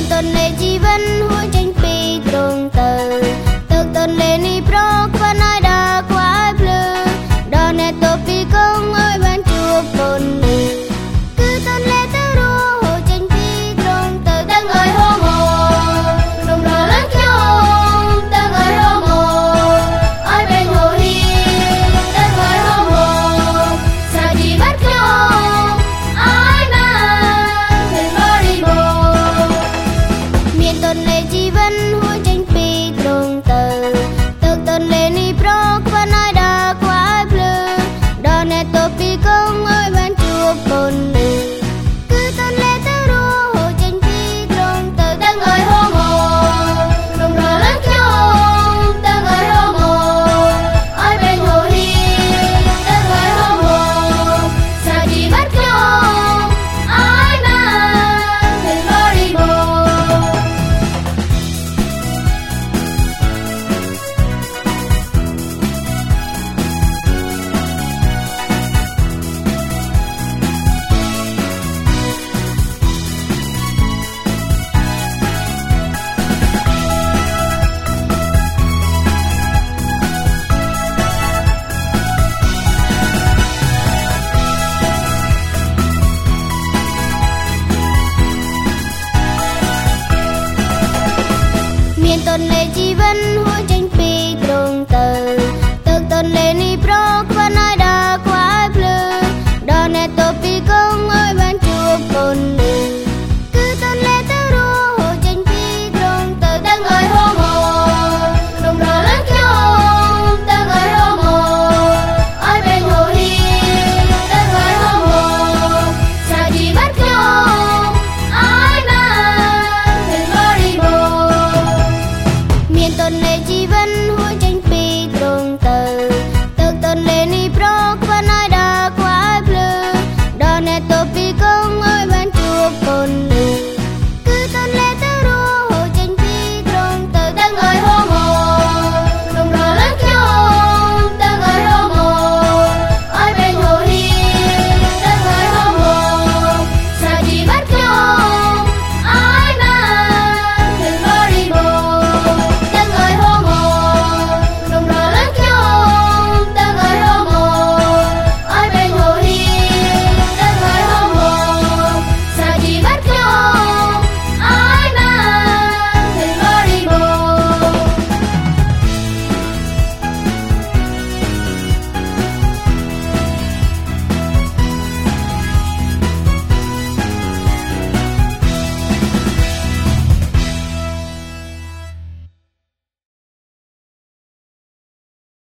មានទុននៃជីវិនហួចចេញពីទ្រង់ទៅទឹកទុនលេនេះប្រក ទន់នៃជីវិនហួចចេញពីទ្រង់ទៅ vẫn hối